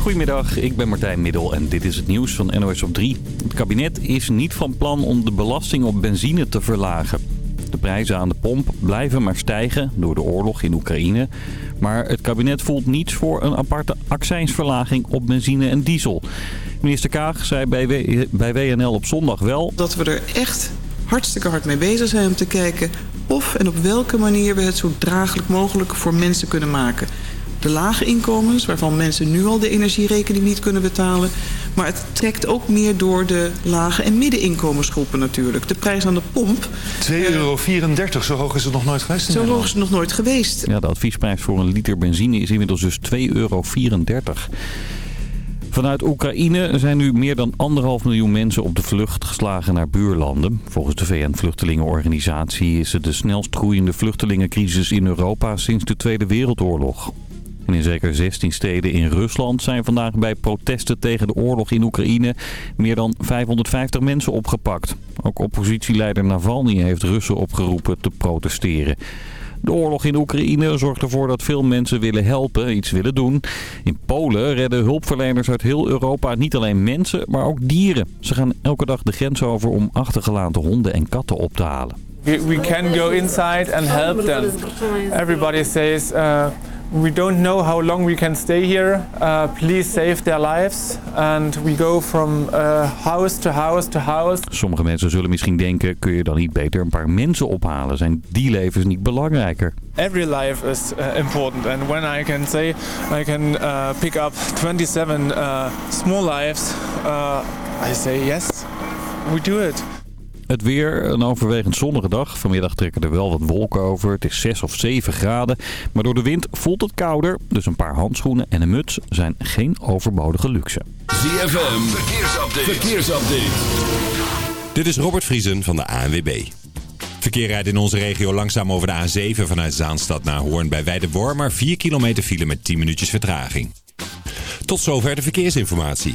Goedemiddag, ik ben Martijn Middel en dit is het nieuws van NOS op 3. Het kabinet is niet van plan om de belasting op benzine te verlagen. De prijzen aan de pomp blijven maar stijgen door de oorlog in Oekraïne. Maar het kabinet voelt niets voor een aparte accijnsverlaging op benzine en diesel. Minister Kaag zei bij, bij WNL op zondag wel... Dat we er echt hartstikke hard mee bezig zijn om te kijken of en op welke manier we het zo draaglijk mogelijk voor mensen kunnen maken de lage inkomens... waarvan mensen nu al de energierekening niet kunnen betalen. Maar het trekt ook meer door de lage en middeninkomensgroepen natuurlijk. De prijs aan de pomp... 2,34 euro, zo hoog is het nog nooit geweest? Zo hoog is het nog nooit geweest. Ja, de adviesprijs voor een liter benzine is inmiddels dus 2,34 euro. Vanuit Oekraïne zijn nu meer dan anderhalf miljoen mensen op de vlucht geslagen naar buurlanden. Volgens de VN-vluchtelingenorganisatie is het de snelst groeiende vluchtelingencrisis in Europa sinds de Tweede Wereldoorlog in zeker 16 steden in Rusland zijn vandaag bij protesten tegen de oorlog in Oekraïne meer dan 550 mensen opgepakt. Ook oppositieleider Navalny heeft Russen opgeroepen te protesteren. De oorlog in Oekraïne zorgt ervoor dat veel mensen willen helpen, iets willen doen. In Polen redden hulpverleners uit heel Europa niet alleen mensen, maar ook dieren. Ze gaan elke dag de grens over om achtergelaten honden en katten op te halen. We can go inside and help them. Everybody says... Uh... We don't know how long we can stay here. Uh, please save their lives. And we go from uh, house to house to house. Sommige mensen zullen misschien denken, kun je dan niet beter een paar mensen ophalen? Zijn die levens niet belangrijker? Every life is uh, important. And when I can say I can uh, pick up 27 uh, small lives, uh, I say yes, we do it. Het weer, een overwegend zonnige dag. Vanmiddag trekken er wel wat wolken over. Het is 6 of 7 graden. Maar door de wind voelt het kouder. Dus een paar handschoenen en een muts zijn geen overbodige luxe. ZFM, verkeersupdate. verkeersupdate. Dit is Robert Vriesen van de ANWB. Verkeer rijdt in onze regio langzaam over de A7 vanuit Zaanstad naar Hoorn bij Weidewormer. 4 kilometer file met 10 minuutjes vertraging. Tot zover de verkeersinformatie.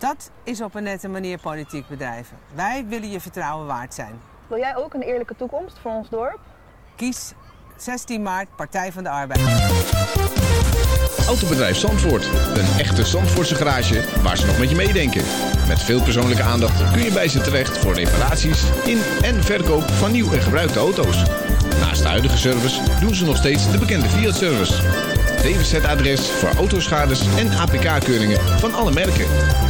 Dat is op een nette manier politiek bedrijven. Wij willen je vertrouwen waard zijn. Wil jij ook een eerlijke toekomst voor ons dorp? Kies 16 maart Partij van de Arbeid. Autobedrijf Zandvoort. Een echte Zandvoortse garage waar ze nog met je meedenken. Met veel persoonlijke aandacht kun je bij ze terecht voor reparaties in en verkoop van nieuw en gebruikte auto's. Naast de huidige service doen ze nog steeds de bekende Fiat-service. DWZ-adres voor autoschades en APK-keuringen van alle merken.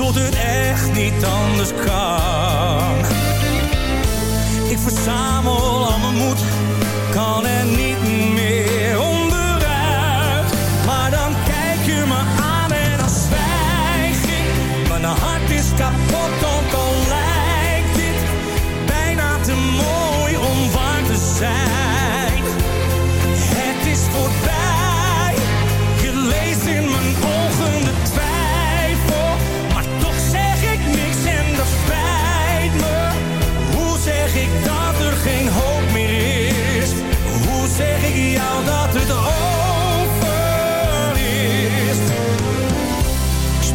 Tot het echt niet anders kan. Ik verzamel al mijn moed, kan er niet meer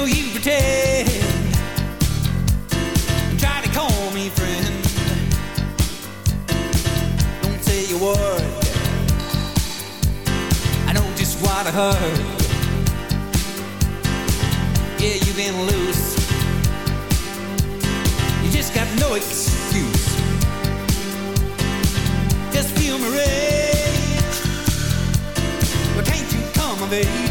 will you pretend? Try to call me friend. Don't say a word. I know just what I heard. Yeah, you've been loose. You just got no excuse. Just feel my rage. But can't you come of age?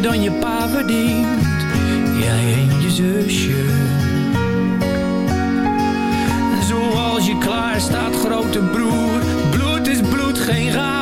dan je pa verdient. Jij en je zusje. Zoals je klaar staat, grote broer. Bloed is bloed, geen raar.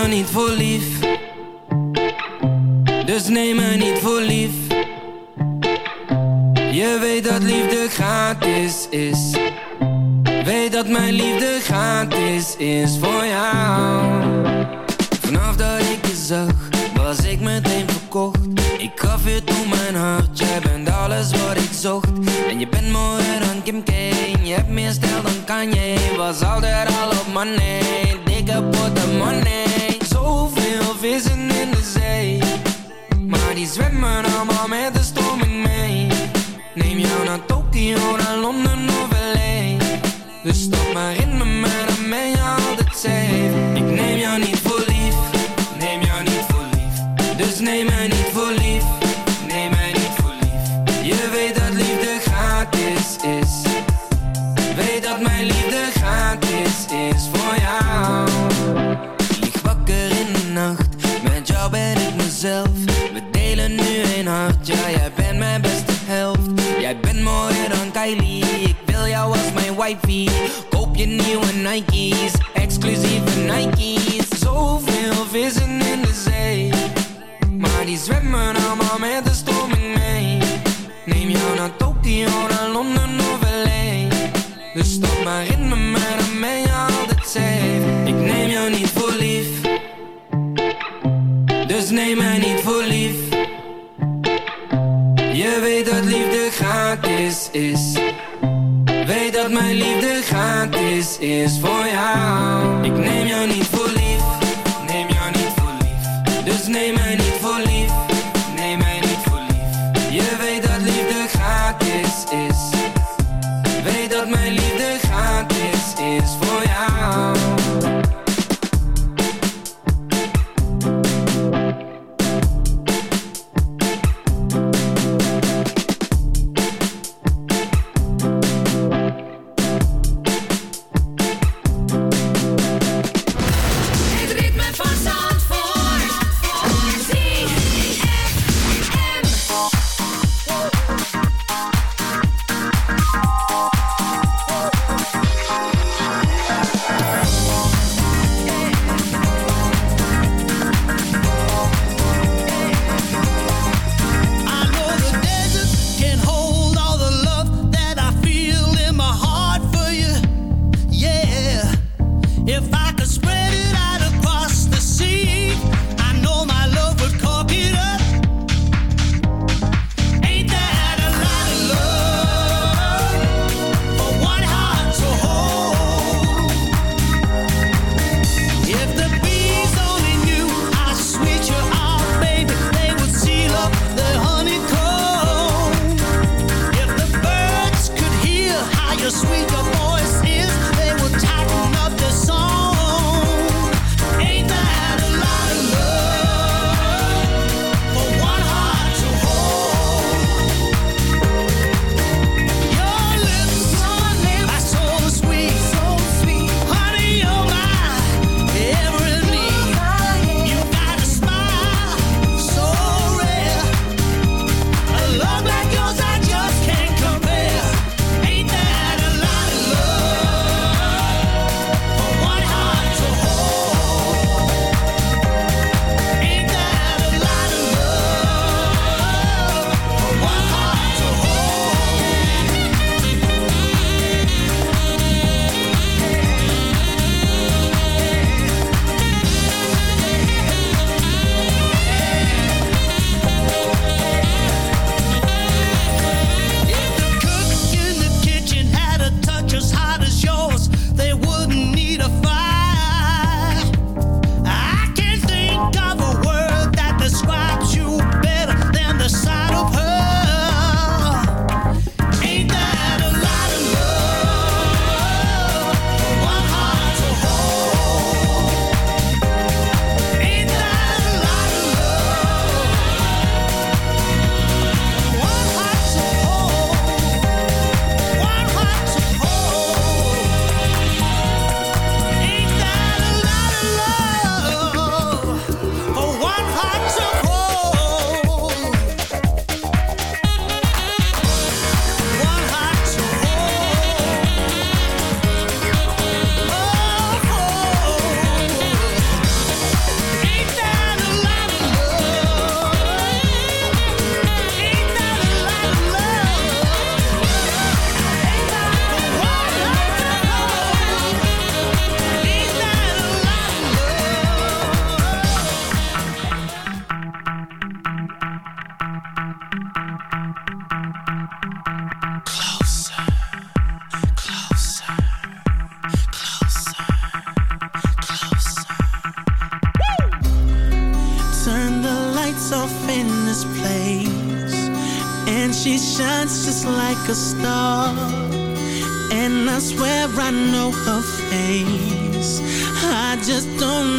niet voor lief. Dus neem me niet voor lief. Je weet dat liefde gratis is. Weet dat mijn liefde gratis is voor jou. Vanaf dat ik je zag Was ik meteen verkocht. Ik gaf je toen mijn hart Jij bent alles wat ik zocht. En je bent mooier dan Kim K Je hebt meer stijl dan Kanye. Was altijd al op money Dikke money vissen in de zee. Maar die zwemmen allemaal met de stroming mee. Neem jou naar Tokio, Koop je nieuwe Nike's, exclusieve Nike's. Zoveel vissen in de zee. Maar die zwemmen allemaal met de stroming mee. Neem jou naar Tokio, naar Londen of L.A. Dus stop maar in me, maar dan ben je altijd safe. Ik neem jou niet voor lief. Dus neem mij niet voor lief. Je weet dat liefde gratis is dat mijn liefde gratis is voor jou. Ik neem jou niet voor lief, neem jou niet voor lief. Dus neem mij niet